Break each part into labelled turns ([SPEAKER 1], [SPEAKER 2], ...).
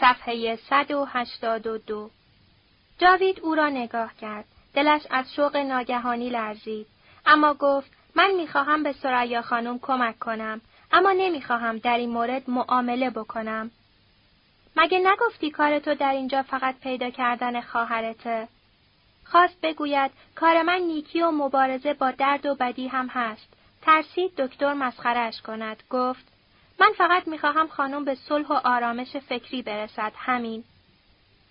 [SPEAKER 1] صفحه 182 جاوید او را نگاه کرد. دلش از شوق ناگهانی لرزید. اما گفت من می‌خواهم به سریا خانم کمک کنم. اما نمی‌خواهم در این مورد معامله بکنم. مگه نگفتی کار تو در اینجا فقط پیدا کردن خواهرته؟ خواست بگوید کار من نیکی و مبارزه با درد و بدی هم هست. ترسید دکتر مسخرش کند. گفت من فقط می‌خواهم خانم به صلح و آرامش فکری برسد. همین.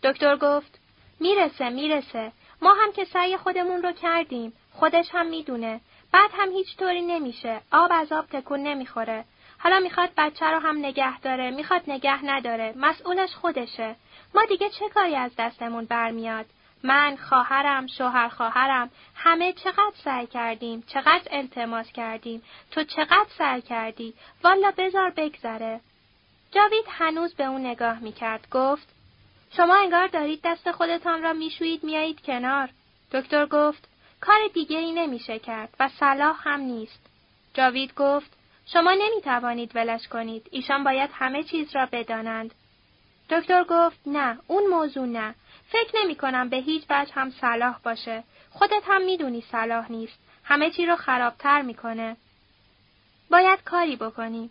[SPEAKER 1] دکتر گفت می‌رسه می‌رسه. ما هم که سعی خودمون رو کردیم. خودش هم می‌دونه. بعد هم هیچ طوری نمیشه. آب از آب تکون نمی‌خوره. حالا می‌خواد بچه رو هم نگه داره. می‌خواد نگه نداره. مسئولش خودشه. ما دیگه چه کاری از دستمون برمیاد؟ من، خواهرم، شوهر خواهرم همه چقدر سعی کردیم، چقدر التماس کردیم، تو چقدر سعی کردی، والا بزار بگذره. جاوید هنوز به اون نگاه می‌کرد، گفت شما انگار دارید دست خودتان را میشویید میایید کنار. دکتر گفت کار دیگری نمیشه کرد و صلاح هم نیست. جاوید گفت شما نمی‌توانید ولش کنید. ایشان باید همه چیز را بدانند. دکتر گفت نه اون موضوع نه. فکر نمی کنم به هیچ وجه هم صلاح باشه. خودت هم می‌دونی صلاح نیست. همه چی رو خرابتر می‌کنه. باید کاری بکنیم.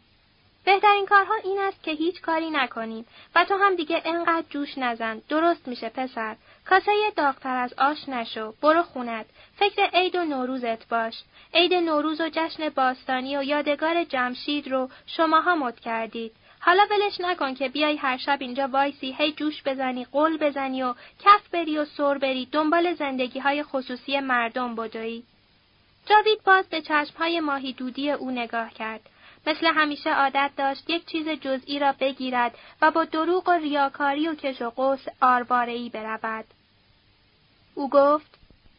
[SPEAKER 1] بهترین کارها این است که هیچ کاری نکنیم و تو هم دیگه انقدر جوش نزن. درست میشه پسر. کاسه داغتر از آش نشو. برو خونت. فکر عید و نوروزت باش. عید نوروز و جشن باستانی و یادگار جمشید رو شماها مد کردید. حالا ولش نکن که بیای هر شب اینجا وایسی هی جوش بزنی قول بزنی و کف بری و سر بری دنبال زندگی های خصوصی مردم بدوی. جاوید باز به چشم های ماهی دودی او نگاه کرد. مثل همیشه عادت داشت یک چیز جزئی را بگیرد و با دروغ و ریاکاری و کش و قوس آربارهی برود. او گفت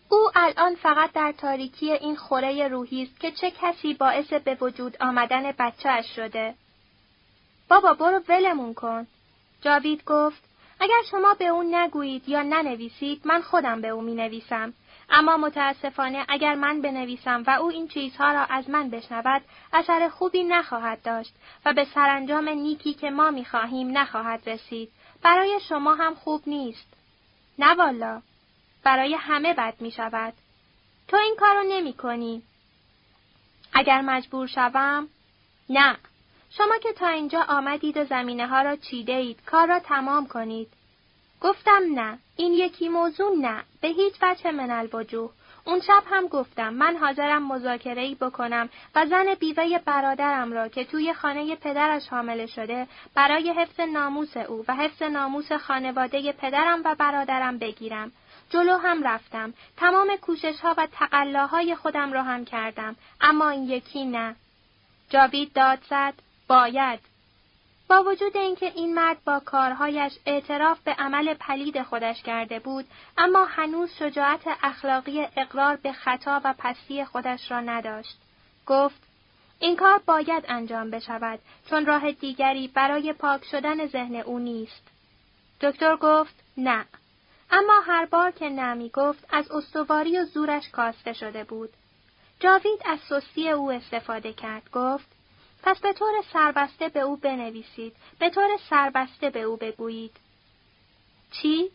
[SPEAKER 1] او الان فقط در تاریکی این خوره روحی است که چه کسی باعث به وجود آمدن بچهش شده. بابا برو ولمون کن. جاوید گفت اگر شما به اون نگویید یا ننویسید من خودم به او می نویسم. اما متاسفانه اگر من بنویسم و او این چیزها را از من بشنود اثر خوبی نخواهد داشت و به سرانجام نیکی که ما می خواهیم نخواهد رسید. برای شما هم خوب نیست. نه والا. برای همه بد می شود. تو این کارو نمی کنی. اگر مجبور شوم؟ نه. شما که تا اینجا آمدید و زمینه ها را چیده اید، کار را تمام کنید. گفتم نه، این یکی موضوع نه، به هیچ وجه من الوجوه. اون شب هم گفتم من حاضرم مذاکره ای بکنم و زن بیوه برادرم را که توی خانه پدرش حامله شده برای حفظ ناموس او و حفظ ناموس خانواده پدرم و برادرم بگیرم. جلو هم رفتم. تمام کوشش ها و تقلاهای خودم را هم کردم. اما این یکی نه. جاوید داد زد. باید. با وجود اینکه این مرد با کارهایش اعتراف به عمل پلید خودش کرده بود، اما هنوز شجاعت اخلاقی اقرار به خطا و پستی خودش را نداشت. گفت، این کار باید انجام بشود چون راه دیگری برای پاک شدن ذهن او نیست. دکتر گفت نه. اما هر بار که نمی گفت از استواری و زورش کاسته شده بود. جاوید از سستی او استفاده کرد. گفت پس به طور سربسته به او بنویسید. به طور سربسته به او بگویید. چی؟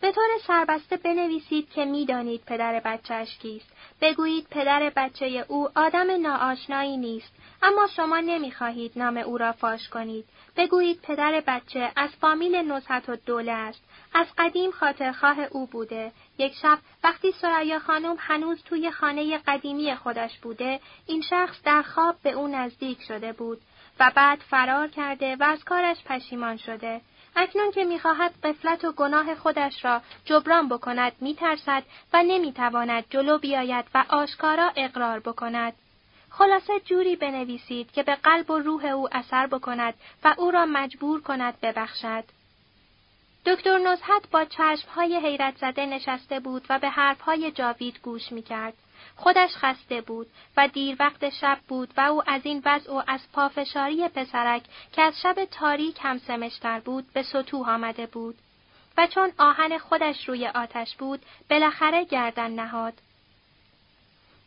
[SPEAKER 1] به طور سربسته بنویسید که می‌دانید پدر بچهش کیست. بگویید پدر بچه او آدم ناآشنایی نیست، اما شما نمی‌خواهید نام او را فاش کنید. بگویید پدر بچه از فامیل نزهت و دوله است. از قدیم خاطرخواه او بوده. یک شب وقتی سریا خانم هنوز توی خانه قدیمی خودش بوده، این شخص در خواب به او نزدیک شده بود و بعد فرار کرده و از کارش پشیمان شده. اکنون که می‌خواهد قفلت و گناه خودش را جبران بکند میترسد و نمی‌تواند جلو بیاید و آشکارا اقرار بکند. خلاصه جوری بنویسید که به قلب و روح او اثر بکند و او را مجبور کند ببخشد. دکتر نزهت با چشمهای حیرت زده نشسته بود و به حرفهای جاوید گوش می‌کرد. خودش خسته بود و دیر وقت شب بود و او از این وضع و از پافشاری پسرک که از شب تاریک هم سمشتر بود به سطوح آمده بود. و چون آهن خودش روی آتش بود بالاخره گردن نهاد.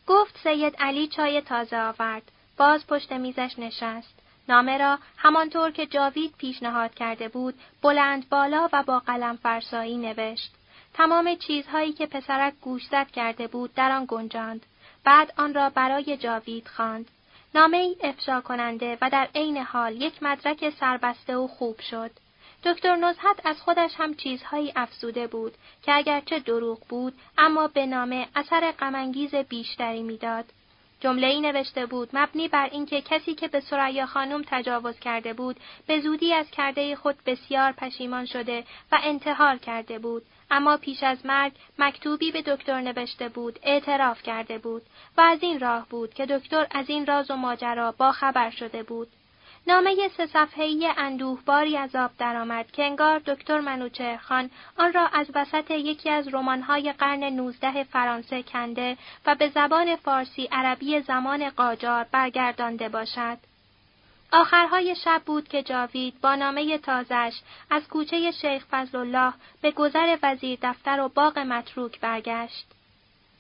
[SPEAKER 1] گفت سید علی چای تازه آورد. باز پشت میزش نشست. نامه را همانطور که جاوید پیشنهاد کرده بود بلند بالا و با قلم فرسایی نوشت. تمام چیزهایی که پسرک گوشزد کرده بود در آن گنجاند. بعد آن را برای جاوید خواند. نامه ای افشا کننده و در عین حال یک مدرک سربسته و خوب شد. دکتر نزهت از خودش هم چیزهایی افزوده بود که اگرچه دروغ بود اما به نامه اثر غمانگیز بیشتری می‌داد. جمله ای نوشته بود مبنی بر اینکه کسی که به سریا خانم تجاوز کرده بود به زودی از کرده خود بسیار پشیمان شده و انتحار کرده بود اما پیش از مرگ مکتوبی به دکتر نوشته بود اعتراف کرده بود و از این راه بود که دکتر از این راز و ماجرا با خبر شده بود نامه سه صفحه‌ای اندوهباری از آب درآمد که انگار دکتر منوچهرخان آن را از وسط یکی از رمان‌های قرن نوزده فرانسه کنده و به زبان فارسی عربی زمان قاجار برگردانده باشد. آخرهای شب بود که جاوید با نامه تازش از کوچه شیخ فضلالله به گذر وزیر دفتر و باغ متروک برگشت.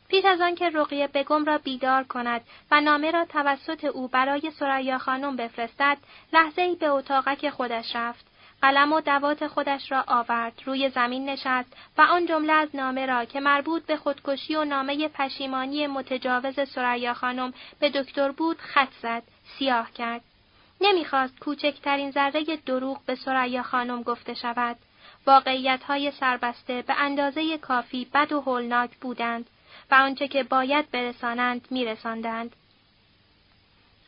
[SPEAKER 1] پیش از آنکه رقیه بگم را بیدار کند و نامه را توسط او برای سریا خانم بفرستد لحظه ای به اتاقک خودش رفت قلم و دوات خودش را آورد روی زمین نشست و آن جمله از نامه را که مربوط به خودکشی و نامه پشیمانی متجاوز سریا خانم به دکتر بود خط زد سیاه کرد نمی‌خواست کوچکترین ذره دروغ به سریا خانم گفته شود واقعیت های سربسته به اندازه کافی بد و هولناک بودند و آنچه که باید برسانند میرساندند.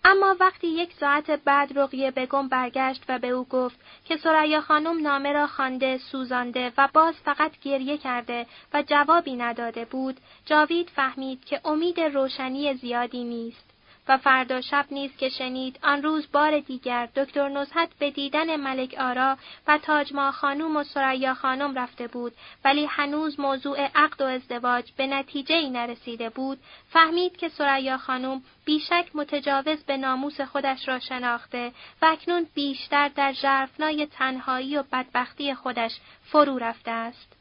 [SPEAKER 1] اما وقتی یک ساعت بعد رقیه بگم برگشت و به او گفت که سریا خانم نامه را خوانده، سوزانده و باز فقط گریه کرده و جوابی نداده بود، جاوید فهمید که امید روشنی زیادی نیست. و فردا شب نیز که شنید آن روز بار دیگر دکتر نزهت به دیدن ملک آرا و تاجما خانوم و سریا خانم رفته بود ولی هنوز موضوع عقد و ازدواج به نتیجه ای نرسیده بود. فهمید که سریا خانوم بیشک متجاوز به ناموس خودش را شناخته و اکنون بیشتر در ژرفنای تنهایی و بدبختی خودش فرو رفته است.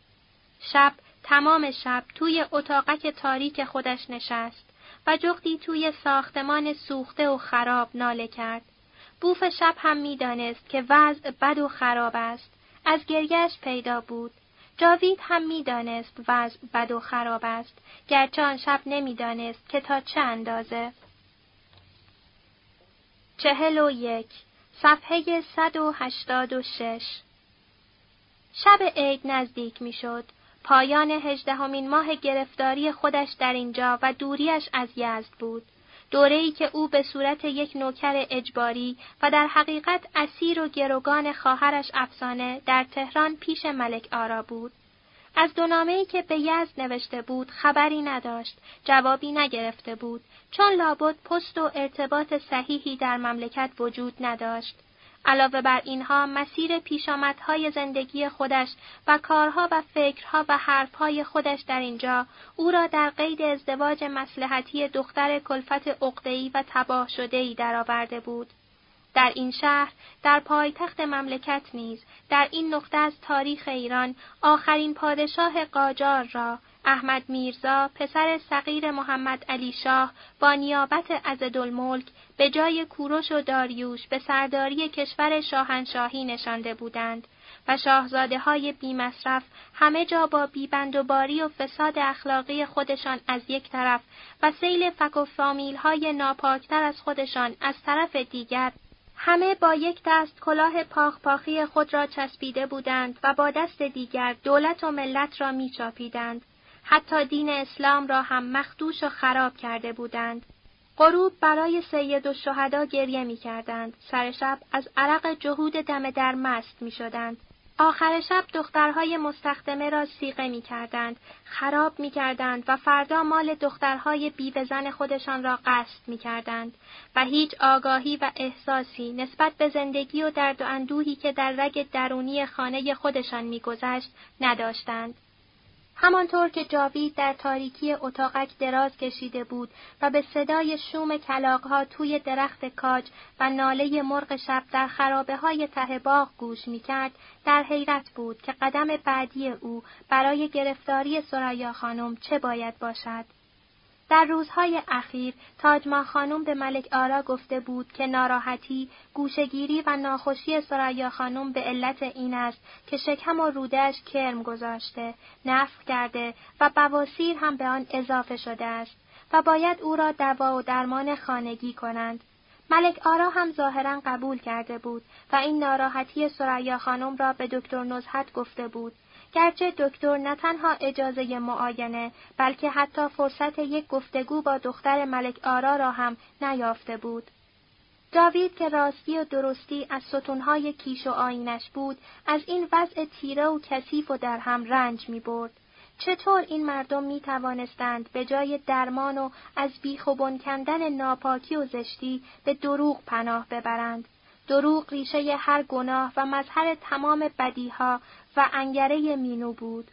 [SPEAKER 1] شب تمام شب توی اتاقک تاریک خودش نشست. و جغدی توی ساختمان سوخته و خراب ناله کرد. بوف شب هم می‌دانست که وضع بد و خراب است. از گریش پیدا بود. جاوید هم می‌دانست وضع بد و خراب است. گرچه آن شب نمی‌دانست که تا چه اندازه. چهل و یک صفحه صد و هشتاد و شش شب عید نزدیک می‌شد. پایان هجدهمین ماه گرفتاری خودش در اینجا و دوریش از یزد بود. دوره‌ای که او به صورت یک نوکر اجباری و در حقیقت اسیر و گروگان خواهرش افسانه در تهران پیش ملک آرا بود. از دو ای که به یزد نوشته بود خبری نداشت، جوابی نگرفته بود، چون لابد پست و ارتباط صحیحی در مملکت وجود نداشت. علاوه بر اینها مسیر پیشامدهای زندگی خودش و کارها و فکرها و حرفهای خودش در اینجا او را در قید ازدواج مسلحتی دختر کلفت عقده‌ای و تباه شده‌ای درآورده بود. در این شهر، در پایتخت مملکت نیز، در این نقطه از تاریخ ایران، آخرین پادشاه قاجار را، احمد میرزا پسر صغیر محمد علی شاه با نیابت عزدالملک به جای کوروش و داریوش به سرداری کشور شاهنشاهی نشانده بودند و شاهزاده های بی مصرف همه جا با بیبندوباری و فساد اخلاقی خودشان از یک طرف و سیل فک و فامیل های ناپاکتر از خودشان از طرف دیگر همه با یک دست کلاه پاخ پاخی خود را چسبیده بودند و با دست دیگر دولت و ملت را میچاپیدند. حتی دین اسلام را هم مخدوش و خراب کرده بودند. غروب برای سید و شهدا گریه می کردند. سر شب از عرق جهود دم در مست می شدند. آخر شب دخترهای مستخدمه را سیغه می کردند، خراب می کردند و فردا مال دخترهای بیوه زن خودشان را قصد می کردند و هیچ آگاهی و احساسی نسبت به زندگی و درد و اندوهی که در رگ درونی خانه خودشان میگذشت نداشتند. همانطور که جاوید در تاریکی اتاقک دراز کشیده بود و به صدای شوم کلاقها توی درخت کاج و ناله مرغ شب در خرابه های ته باغ گوش می‌کرد، در حیرت بود که قدم بعدی او برای گرفتاری سریا خانم چه باید باشد. در روزهای اخیر تاجما خانم به ملک آرا گفته بود که ناراحتی، گوشگیری و ناخوشی سریا خانم به علت این است که شکم و رودش کرم گذاشته، نفخ کرده و بواسیر هم به آن اضافه شده است و باید او را دوا و درمان خانگی کنند. ملک آرا هم ظاهرا قبول کرده بود و این ناراحتی سریا خانم را به دکتر نزهت گفته بود گرچه دکتر نه تنها اجازه معاینه بلکه حتی فرصت یک گفتگو با دختر ملک آرا را هم نیافته بود. جاوید که راستی و درستی از ستونهای کیش و آینش بود، از این وضع تیره و کثیف و در هم رنج می برد. چطور این مردم می توانستند به جای درمان و از بیخ و کندن ناپاکی و زشتی به دروغ پناه ببرند؟ دروغ ریشه هر گناه و مظهر تمام بدیها و انگره مینو بود.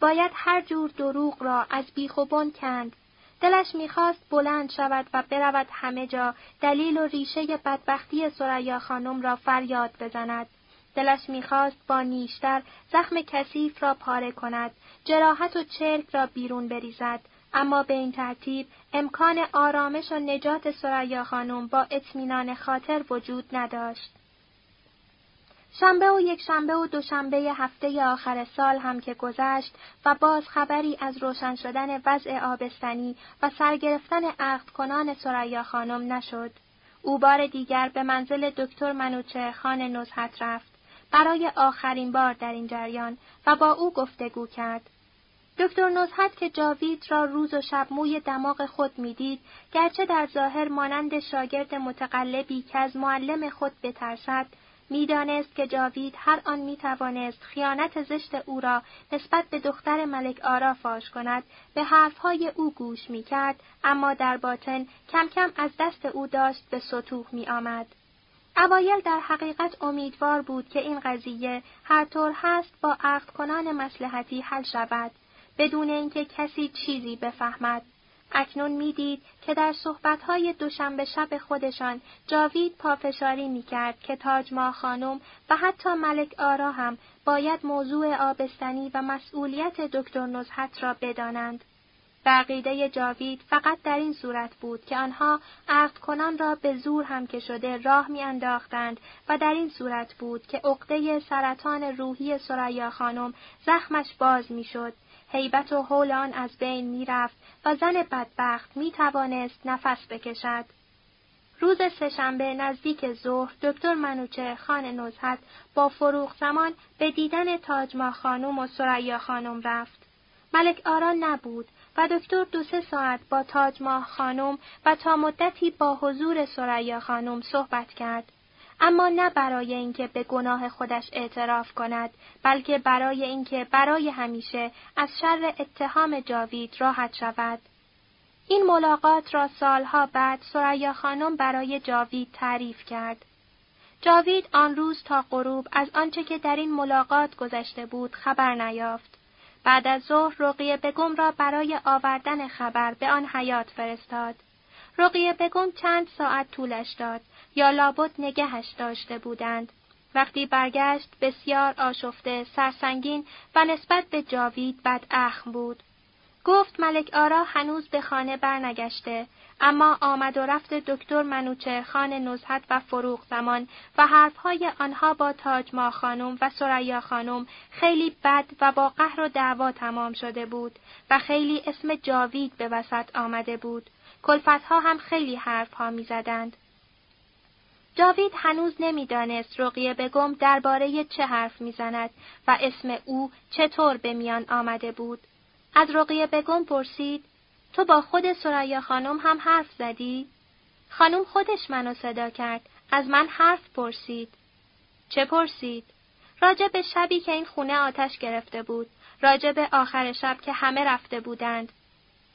[SPEAKER 1] باید هر جور دروغ را از بیخوبون کند. دلش می‌خواست بلند شود و برود همه جا دلیل و ریشه بدبختی سریا خانم را فریاد بزند. دلش می‌خواست با نیشتر زخم کثیف را پاره کند، جراحت و چرک را بیرون بریزد، اما به این ترتیب امکان آرامش و نجات سریا خانم با اطمینان خاطر وجود نداشت. شنبه و یک شنبه و دوشنبه هفته آخر سال هم که گذشت و باز خبری از روشن شدن وضع آبستنی و سرگرفتن عقد کنان سریا خانم نشد. او بار دیگر به منزل دکتر منوچه خان نزحت رفت برای آخرین بار در این جریان و با او گفتگو کرد. دکتر نزحت که جاوید را روز و شب موی دماغ خود می‌دید گرچه در ظاهر مانند شاگرد متقلبی که از معلم خود بترسد می‌دانست که جاوید هر آن می توانست خیانت زشت او را نسبت به دختر ملک آرا فاش کند به حرفهای او گوش می کرد اما در باطن کم کم از دست او داشت به سطوح می آمد. اوایل در حقیقت امیدوار بود که این قضیه هر طور هست با عقد کنان مسلحتی حل شود بدون اینکه کسی چیزی بفهمد اکنون می‌دید که در صحبتهای دوشنبه شب خودشان جاوید پافشاری می‌کرد که تاج خانم و حتی ملک آرا هم باید موضوع آبستنی و مسئولیت دکتر نزحت را بدانند. بقیده جاوید فقط در این صورت بود که آنها عقد کنان را به زور هم که شده راه میانداختند و در این صورت بود که عقده سرطان روحی سریا خانم زخمش باز می‌شد هیبت و حول آن از بین می‌رفت و زن بدبخت می توانست نفس بکشد. روز سهشنبه نزدیک ظهر دکتر منوچه خان نزهت با فروغ زمان به دیدن تاجما خانم و سریا خانم رفت. ملک آرا نبود و دکتر دو سه ساعت با تاجما خانم و تا مدتی با حضور سریا خانم صحبت کرد. اما نه برای اینکه به گناه خودش اعتراف کند بلکه برای اینکه برای همیشه از شر اتهام جاوید راحت شود. این ملاقات را سالها بعد سریا خانم برای جاوید تعریف کرد. جاوید آن روز تا غروب از آنچه که در این ملاقات گذشته بود خبر نیافت. بعد از ظهر رقیه بگم را برای آوردن خبر به آن حیات فرستاد. رقیه بگم چند ساعت طولش داد. یا لابد نگهش داشته بودند. وقتی برگشت بسیار آشفته، سرسنگین و نسبت به جاوید بد اخم بود. گفت ملک آرا هنوز به خانه برنگشته اما آمد و رفت دکتر منوچه خان نزحت و فروغ زمان و حرفهای آنها با تاج ما خانم و سریا خانم خیلی بد و با قهر و دعوا تمام شده بود و خیلی اسم جاوید به وسط آمده بود. کلفتها هم خیلی حرفها می‌زدند. جاوید هنوز نمی‌دانست رقیه بگم درباره چه حرف می‌زند و اسم او چطور به میان آمده بود. از رقیه بگم پرسید تو با خود سریا خانم هم حرف زدی؟ خانم خودش منو صدا کرد. از من حرف پرسید. چه پرسید؟ راجع به شبی که این خونه آتش گرفته بود. راجع به آخر شب که همه رفته بودند.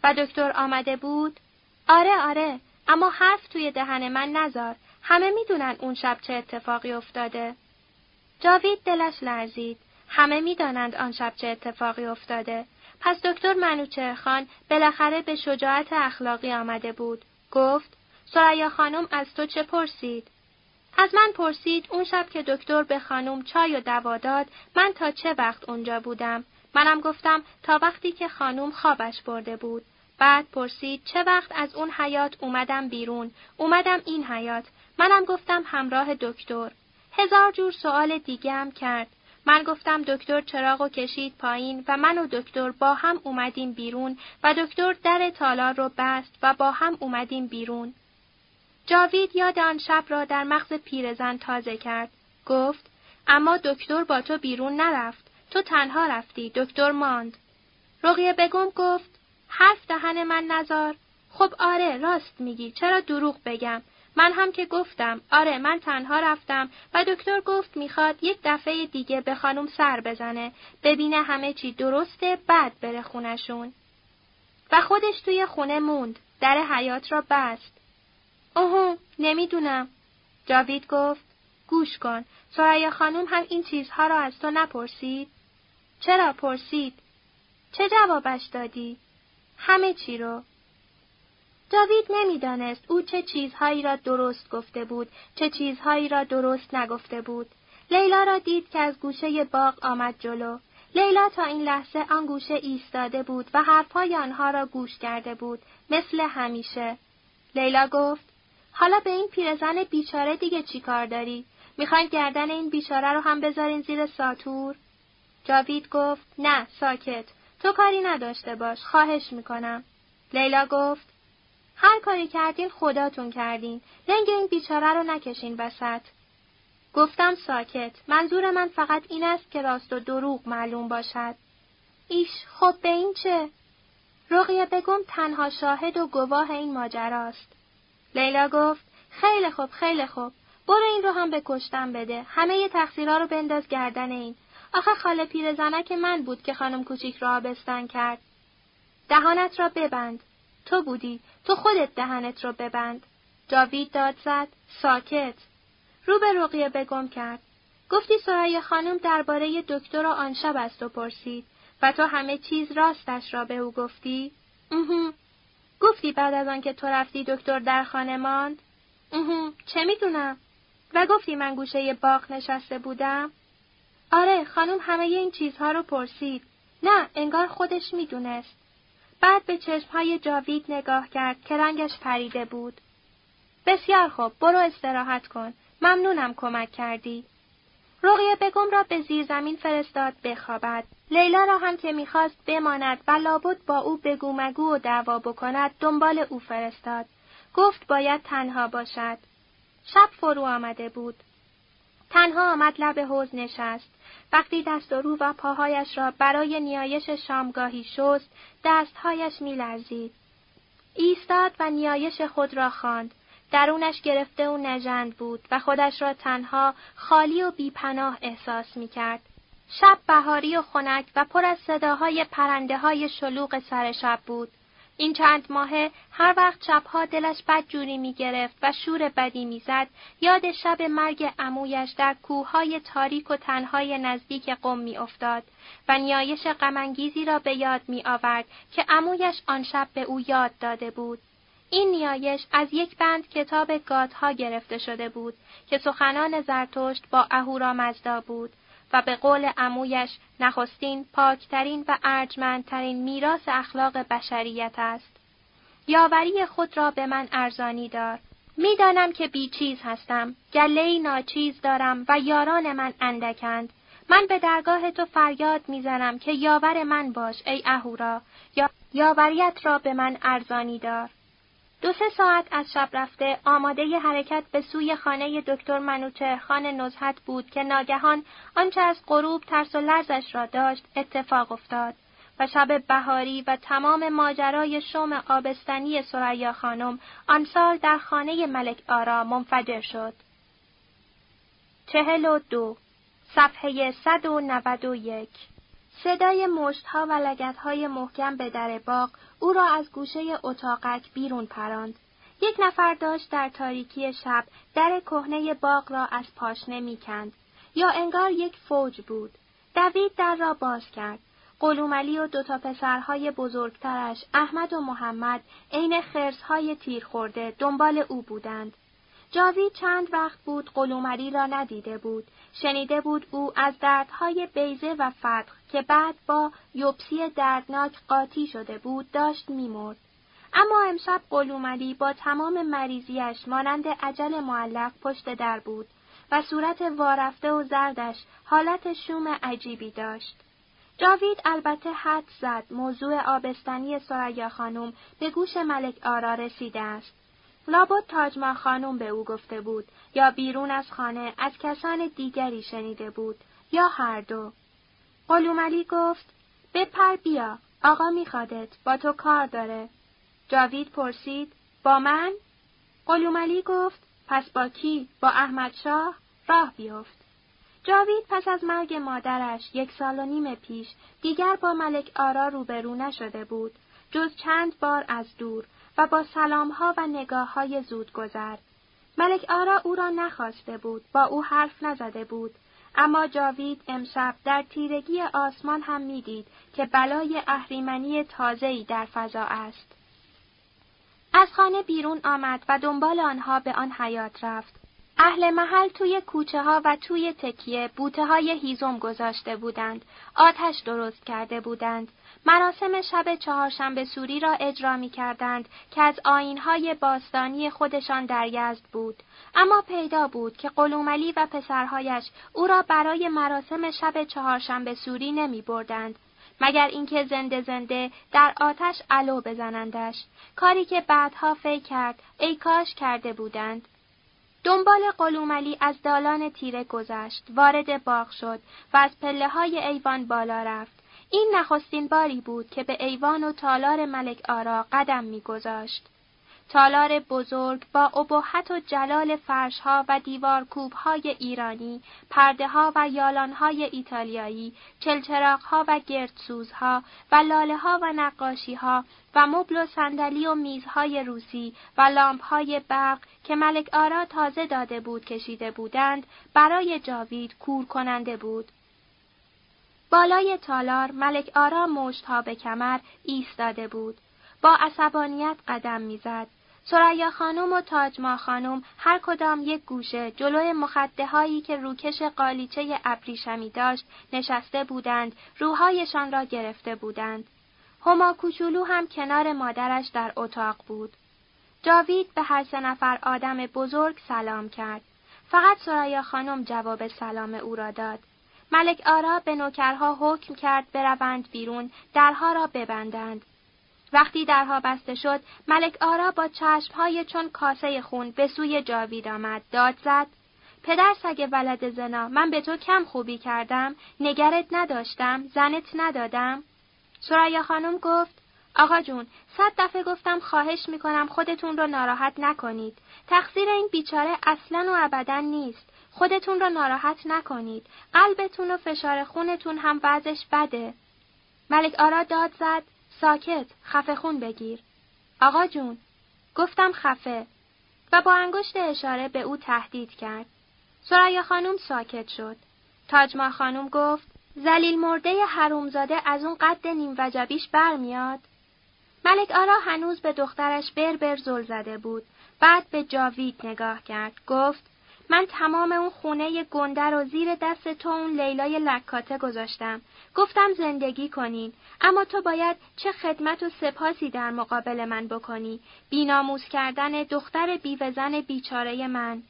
[SPEAKER 1] و دکتر آمده بود؟ آره آره اما حرف توی دهن من نزار. همه می‌دونن اون شب چه اتفاقی افتاده. جاوید دلش لرزید. همه می‌دانند آن شب چه اتفاقی افتاده. پس دکتر منوچه خان بالاخره به شجاعت اخلاقی آمده بود. گفت: سریا خانم از تو چه پرسید؟ از من پرسید اون شب که دکتر به خانم چای و دوا داد من تا چه وقت اونجا بودم. منم گفتم تا وقتی که خانم خوابش برده بود. بعد پرسید چه وقت از اون حیات اومدم بیرون، اومدم این حیات، منم گفتم همراه دکتر. هزار جور سوال دیگه هم کرد. من گفتم دکتر چراغ کشید پایین و من و دکتر با هم اومدیم بیرون و دکتر در تالار رو بست و با هم اومدیم بیرون. جاوید یاد آن شب را در مغز پیرزن تازه کرد. گفت اما دکتر با تو بیرون نرفت. تو تنها رفتی. دکتر ماند. رقیه بگم گفت حرف دهن من نزار. خب آره راست میگی. چرا دروغ بگم؟ من هم که گفتم آره من تنها رفتم و دکتر گفت می‌خواد یک دفعه دیگه به خانم سر بزنه ببینه همه چی درسته بعد بره خونشون. و خودش توی خونه موند. در حیات را بست. اوه نمی‌دونم. جاوید گفت گوش کن. سریا خانم هم این چیزها را از تو نپرسید؟ چرا پرسید؟ چه جوابش دادی؟ همه چی رو. جاوید نمی‌دانست او چه چیزهایی را درست گفته بود، چه چیزهایی را درست نگفته بود. لیلا را دید که از گوشه باغ آمد جلو. لیلا تا این لحظه آن گوشه ایستاده بود و حرفهای آنها را گوش کرده بود، مثل همیشه. لیلا گفت: حالا به این پیرزن بیچاره دیگه چی کار داری؟ می‌خواین گردن این بیچاره رو هم بذارین زیر ساتور؟ جاوید گفت: نه، ساکت. تو کاری نداشته باش، خواهش می‌کنم. لیلا گفت: هر کاری کردین خداتون کردین. لنگ این بیچاره رو نکشین وسط. گفتم ساکت. منظور من فقط این است که راست و دروغ معلوم باشد. ایش خب به این چه؟ رقیه بگم تنها شاهد و گواه این ماجراست. لیلا گفت خیلی خوب خیلی خوب. برو این رو هم به کشتن بده. همه تقصیرها رو بنداز گردن این. آخه خاله پیرزنک من بود که خانم کوچیک را آبستن کرد. دهانت را ببند. تو بودی. تو خودت دهنت رو ببند. جاوید داد زد. ساکت. رو به رقیه بگم کرد. گفتی سرای خانم درباره دکتر آن شب از تو پرسید و تو همه چیز راستش را به او گفتی؟ اوه. گفتی بعد از آن که تو رفتی دکتر در خانه ماند؟ اوه. چه می‌دونم؟ و گفتی من گوشه باغ نشسته بودم؟ آره خانم همه این چیزها رو پرسید. نه انگار خودش می‌دونست. بعد به چشمهای جاوید نگاه کرد که رنگش پریده بود. بسیار خوب برو استراحت کن. ممنونم کمک کردی. رقیه بگم را به زیر زمین فرستاد بخوابد. لیلا را هم که می‌خواست بماند و لابد با او بگو مگو و دعوا بکند دنبال او فرستاد. گفت باید تنها باشد. شب فرو آمده بود. تنها آمد لب حوز نشست. وقتی دست و رو و پاهایش را برای نیایش شامگاهی شست، دستهایش میلرزید. ایستاد و نیایش خود را خواند. درونش گرفته و نژند بود و خودش را تنها خالی و بیپناه احساس می کرد. شب بهاری و خنک و پر از صداهای پرنده های شلوغ سر شب بود. این چند ماهه هر وقت شبها دلش بد جوری می گرفت و شور بدی می زد، یاد شب مرگ عمویش در کوههای تاریک و تنهای نزدیک قم می افتاد و نیایش غمانگیزی را به یاد می آورد که عمویش آن شب به او یاد داده بود. این نیایش از یک بند کتاب گادها گرفته شده بود که سخنان زرتشت با اهورامزدا بود و به قول عمویش نخستین پاکترین و ارجمندترین میراث اخلاق بشریت است. یاوری خود را به من ارزانی دار. می‌دانم که بیچیز هستم، گله ناچیز دارم و یاران من اندکند. من به درگاه تو فریاد می‌زنم که یاور من باش ای اهورا یا یاوریت را به من ارزانی دار. دو سه ساعت از شب رفته آماده حرکت به سوی خانه دکتر منوچه خان نزهت بود که ناگهان آنچه از غروب ترس و لرزش را داشت اتفاق افتاد و شب بهاری و تمام ماجرای شوم آبستنی سریا خانم آن سال در خانه ملک آرا منفجر شد. چهل و دو صفحه صد و نود و یک صدای مشتها و لگتهای محکم به در باغ او را از گوشه اتاقک بیرون پراند. یک نفر داشت در تاریکی شب در کهنه باغ را از پاشنه می‌کند. یا انگار یک فوج بود. دوید در را باز کرد. قلوملی و دوتا پسرهای بزرگترش احمد و محمد عین خرسهای تیر خورده دنبال او بودند. جاوید چند وقت بود قلومری را ندیده بود. شنیده بود او از دردهای بیزه و فتح که بعد با یوپسی دردناک قاطی شده بود داشت میمرد. اما امشب قلوملی با تمام مریضیش مانند عجل معلق پشت در بود و صورت وارفته و زردش حالت شوم عجیبی داشت. جاوید البته حد زد موضوع آبستنی سریا خانم به گوش ملک آرا رسیده است. لابد تاجما خانم به او گفته بود یا بیرون از خانه از کسان دیگری شنیده بود یا هر دو. قلوملی گفت بپر بیا آقا میخوادت با تو کار داره. جاوید پرسید با من؟ قلوملی گفت پس با کی؟ با احمد شاه؟ راه بیفت. جاوید پس از مرگ مادرش یک سال و نیم پیش دیگر با ملک آرا روبرو نشده بود جز چند بار از دور و با سلامها و نگاه های زود گذر. ملک آرا او را نخواسته بود با او حرف نزده بود اما جاوید امشب در تیرگی آسمان هم می‌دید که بلای اهریمنی تازه‌ای در فضا است. از خانه بیرون آمد و دنبال آنها به آن حیات رفت. اهل محل توی کوچه ها و توی تکیه بوته های هیزم گذاشته بودند. آتش درست کرده بودند. مراسم شب چهارشنبه سوری را اجرا می کردند که از آینهای باستانی خودشان در یزد بود. اما پیدا بود که قلوملی و پسرهایش او را برای مراسم شب چهارشنبه سوری نمی بردند. مگر اینکه زنده زنده در آتش علو بزنندش کاری که بعدها فی کرد ای کاش کرده بودند دنبال قلوملی از دالان تیره گذشت وارد باغ شد و از پله های ایوان بالا رفت این نخستین باری بود که به ایوان و تالار ملک آرا قدم میگذاشت تالار بزرگ با ابهت و جلال فرشها و دیوارکوبهای ایرانی، پردهها و یالانهای ایتالیایی، چلچراغها و گردسوزها و لالهها و نقاشیها و مبل و صندلی و میزهای روسی و لامپهای برق که ملک آرا تازه داده بود کشیده بودند برای جاوید کور کننده بود. بالای تالار ملک آرا مشتها به کمر ایستاده بود. با عصبانیت قدم می‌زد. سریا خانم و تاجما خانم هر کدام یک گوشه جلوی مخده هایی که روکش قالیچه ابریشمی داشت نشسته بودند روحایشان را گرفته بودند. هما کوچولو هم کنار مادرش در اتاق بود. جاوید به هر سه نفر آدم بزرگ سلام کرد. فقط سریا خانم جواب سلام او را داد. ملک آرا به نوکرها حکم کرد بروند بیرون درها را ببندند. وقتی درها بسته شد ملک آرا با چشمهای چون کاسه خون به سوی جاوید آمد داد زد. پدر سگ ولد زنا من به تو کم خوبی کردم نگرت نداشتم زنت ندادم. سریا خانم گفت آقا جون صد دفعه گفتم خواهش می‌کنم خودتون رو ناراحت نکنید. تقصیر این بیچاره اصلا و ابدا نیست. خودتون رو ناراحت نکنید. قلبتون و فشار خونتون هم وضعش بده. ملک آرا داد زد. ساکت خفه خون بگیر. آقا جون گفتم خفه. و با انگشت اشاره به او تهدید کرد. سریا خانم ساکت شد. تاجما خانم گفت زلیل مرده حرومزاده از اون قد نیم وجبیش برمیاد. ملک آرا هنوز به دخترش بر بر زل زده بود. بعد به جاوید نگاه کرد. گفت من تمام اون خونه گنده رو زیر دست تو اون لیلای لکاته گذاشتم. گفتم زندگی کنین. اما تو باید چه خدمت و سپاسی در مقابل من بکنی. بیناموس کردن دختر بیوزن بیچاره من.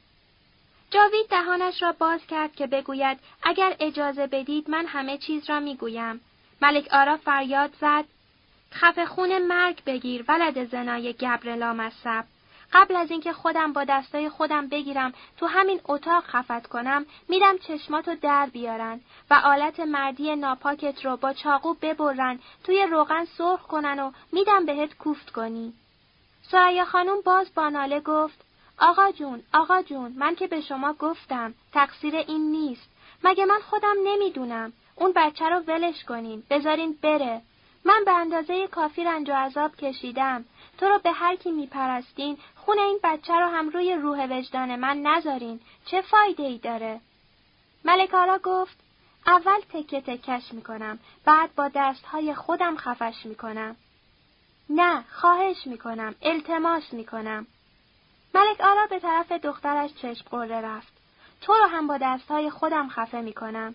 [SPEAKER 1] جاوید دهانش را باز کرد که بگوید اگر اجازه بدید من همه چیز را می‌گویم. ملک آرا فریاد زد. خفه خون مرگ بگیر ولد زنای گبر لامصب. قبل از اینکه خودم با دستای خودم بگیرم تو همین اتاق خفت کنم میدم چشماتو در بیارن و آلت مردی ناپاکت رو با چاقو ببرن توی روغن سرخ کنن و میدم بهت کوفت کنی. سریا خانم باز با ناله گفت آقا جون آقا جون من که به شما گفتم تقصیر این نیست. مگه من خودم نمی‌دونم؟ اون بچه رو ولش کنین بذارین بره. من به اندازه کافی رنج و عذاب کشیدم. تو رو به هر کی میپرستین خون این بچه رو هم روی روح وجدان من نذارین. چه فایده ای داره ملکارا گفت اول تکه تکش می‌کنم بعد با دستهای خودم خفش می‌کنم. نه خواهش می‌کنم التماس می‌کنم. ملک آرا به طرف دخترش چشم قره رفت. تو رو هم با دستهای خودم خفه می‌کنم.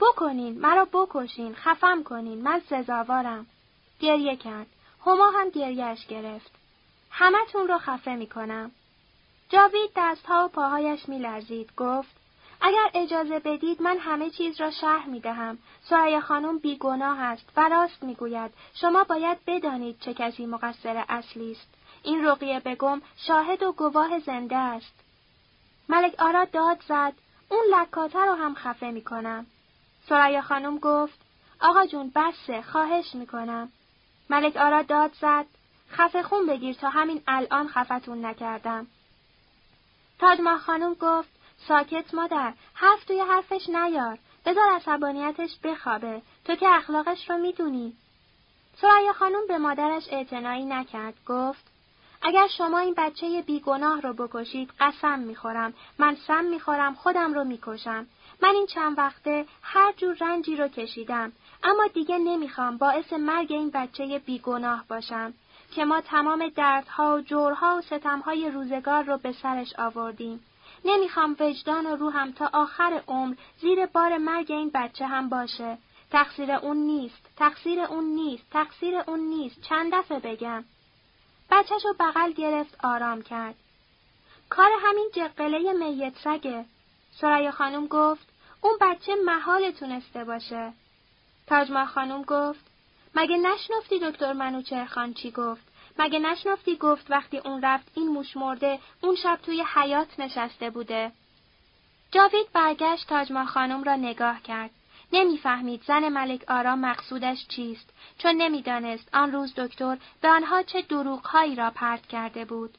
[SPEAKER 1] بکنین مرا بکشین خفم کنین من سزاوارم. گریه کرد. هما هم گریهش گرفت. همتون رو خفه می‌کنم. جاوید دستها و پاهایش میلرزید. گفت اگر اجازه بدید من همه چیز را شرح می دهم. سرای خانم بیگناه است و راست می گوید. شما باید بدانید چه کسی مقصر اصلی است. این رقیه بگم شاهد و گواه زنده است. ملک آرا داد زد. اون لکاته رو هم خفه می کنم. سرای خانم گفت آقا جون بسه خواهش می کنم. ملک آرا داد زد. خفه خون بگیر تا همین الان خفتون نکردم. تاجما خانم گفت ساکت مادر حرف توی حرفش نیار. بذار عصبانیتش بخوابه. تو که اخلاقش رو می‌دونی. سریا خانم به مادرش اعتنایی نکرد. گفت اگر شما این بچه بیگناه رو بکشید قسم می‌خورم. من سم می‌خورم خودم رو می‌کشم. من این چند وقته هر جور رنجی رو کشیدم. اما دیگه نمی‌خوام باعث مرگ این بچه بیگناه باشم که ما تمام دردها و جورها و ستمهای روزگار رو به سرش آوردیم نمی‌خوام وجدان و روحم تا آخر عمر زیر بار مرگ این بچه هم باشه. تقصیر اون نیست، تقصیر اون نیست، تقصیر اون نیست، چند دفعه بگم. بچهشو بغل گرفت آرام کرد. کار همین جقله میت سگه. سرای خانم گفت اون بچه محال تونسته باشه. تاجما خانم گفت مگه نشنفتی دکتر منوچه خان چی گفت؟ مگه نشنفتی گفت وقتی اون رفت این موش مرده اون شب توی حیات نشسته بوده؟ جاوید برگشت تاجما خانم را نگاه کرد. نمی‌فهمید زن ملک آرام مقصودش چیست چون نمی‌دانست آن روز دکتر به آنها چه دروغهایی را پرت کرده بود.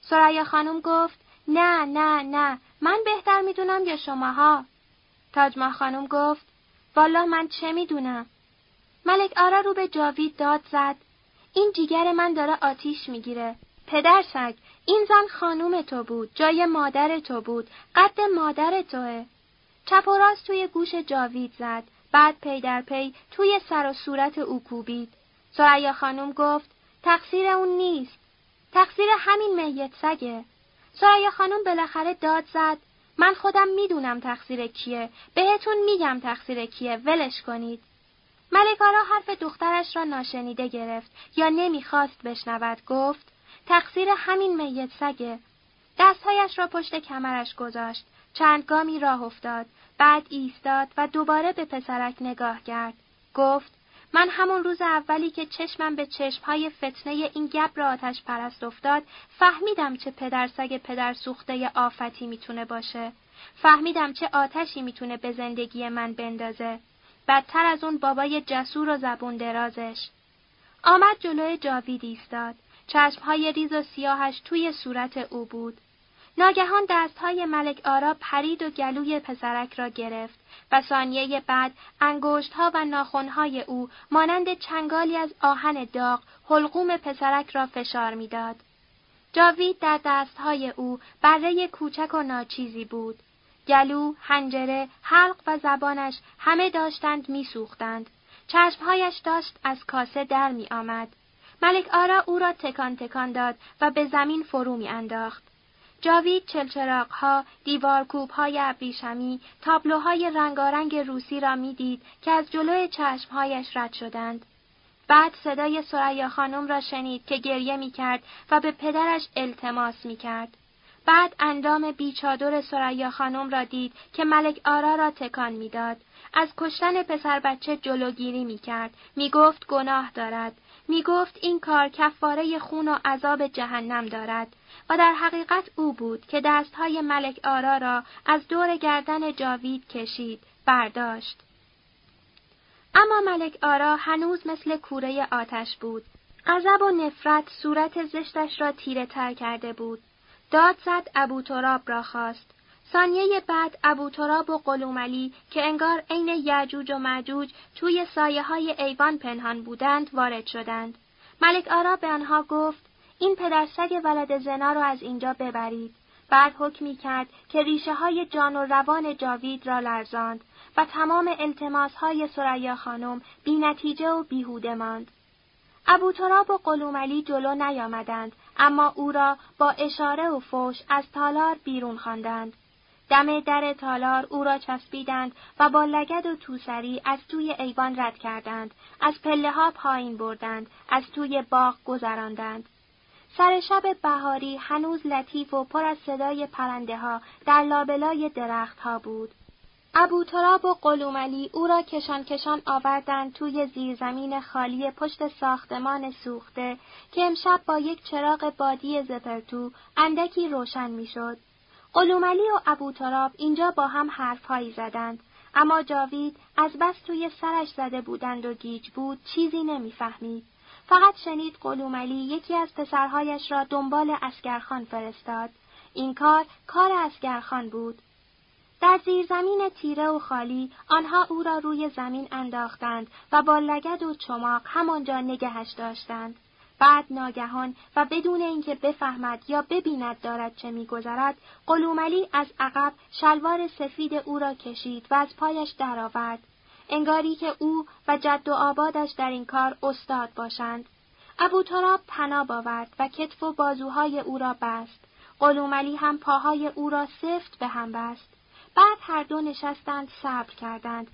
[SPEAKER 1] سریا خانم گفت نه نه نه من بهتر می‌دونم یا شماها. تاجما خانم گفت والا من چه می‌دونم؟ ملک آرا رو به جاوید داد زد این جیگر من داره آتیش می‌گیره. پدر سگ، این زن خانوم تو بود، جای مادر تو بود، قد مادر توه. چپ و راست توی گوش جاوید زد، بعد پی در پی توی سر و صورت او کوبید. سریا خانوم گفت، تقصیر اون نیست. تقصیر همین میت سگه. سریا خانوم بالاخره داد زد، من خودم می‌دونم تقصیر کیه، بهتون میگم تقصیر کیه، ولش کنید. ملکارا حرف دخترش را ناشنیده گرفت یا نمی‌خواست بشنود گفت تقصیر همین میت سگه. دستهایش را پشت کمرش گذاشت. چند گامی راه افتاد. بعد ایستاد و دوباره به پسرک نگاه کرد. گفت من همون روز اولی که چشمم به چشمهای فتنه این گبر آتش پرست افتاد فهمیدم چه پدرسگ پدر سوخته آفتی می‌تونه باشه. فهمیدم چه آتشی می‌تونه به زندگی من بندازه. بدتر از اون بابای جسور و زبون درازش. آمد جلوی جاوید ایستاد. چشمهای ریز و سیاهش توی صورت او بود. ناگهان دستهای ملک آرا پرید و گلوی پسرک را گرفت و ثانیه بعد انگشتها و ناخونهای او مانند چنگالی از آهن داغ حلقوم پسرک را فشار می‌داد. جاوید در دستهای او بره کوچک و ناچیزی بود. گلو، هنجره، حلق و زبانش همه داشتند میسوختند. چشمهایش داشت از کاسه در می آمد. ملک آرا او را تکان تکان داد و به زمین فرو می انداخت. جاوید چلچراغها، دیوارکوبهای ابریشمی، تابلوهای رنگارنگ روسی را می‌دید که از جلوی چشمهایش رد شدند. بعد صدای سریا خانم را شنید که گریه می کرد و به پدرش التماس می کرد. بعد اندام بیچادر سریا خانم را دید که ملک آرا را تکان می‌داد. از کشتن پسر بچه جلوگیری می کرد. می گفت گناه دارد. می گفت این کار کفاره خون و عذاب جهنم دارد. و در حقیقت او بود که دستهای ملک آرا را از دور گردن جاوید کشید. برداشت. اما ملک آرا هنوز مثل کوره آتش بود. غضب و نفرت صورت زشتش را تیره تر کرده بود. داد زد ابو تراب را خواست. ثانیه بعد ابو تراب و قلوملی که انگار عین یعجوج و معجوج توی سایه های ایوان پنهان بودند وارد شدند. ملک آرا به آنها گفت این پدرسگ ولد زنا را از اینجا ببرید. بعد حکمی کرد که ریشه های جان و روان جاوید را لرزاند و تمام التماس های سریا خانم بی نتیجه و بیهوده ماند. ابو تراب و قلوملی جلو نیامدند اما او را با اشاره و فوش از تالار بیرون خواندند. دم در تالار او را چسبیدند و با لگد و توسری از توی ایوان رد کردند، از پله ها پایین بردند، از توی باغ گذراندند. سر شب بهاری هنوز لطیف و پر از صدای پرنده ها در لابلای درخت ها بود. ابو تراب و قلوملی او را کشان کشان آوردند توی زیرزمین خالی پشت ساختمان سوخته که امشب با یک چراغ بادی زپرتو اندکی روشن می‌شد. قلوملی و ابو تراب اینجا با هم حرفهایی زدند اما جاوید از بس توی سرش زده بودند و گیج بود چیزی نمی‌فهمید. فقط شنید قلوملی یکی از پسرهایش را دنبال اسگرخان فرستاد. این کار کار اسگرخان بود. در زیرزمین تیره و خالی آنها او را روی زمین انداختند و با لگد و چماق همانجا نگهش داشتند. بعد ناگهان و بدون اینکه بفهمد یا ببیند دارد چه میگذرد قلوملی از عقب شلوار سفید او را کشید و از پایش درآورد انگاری که او و جد و آبادش در این کار استاد باشند. ابو تراب پناه آورد و کتف و بازوهای او را بست. قلوملی هم پاهای او را سفت به هم بست. بعد هر دو نشستند صبر کردند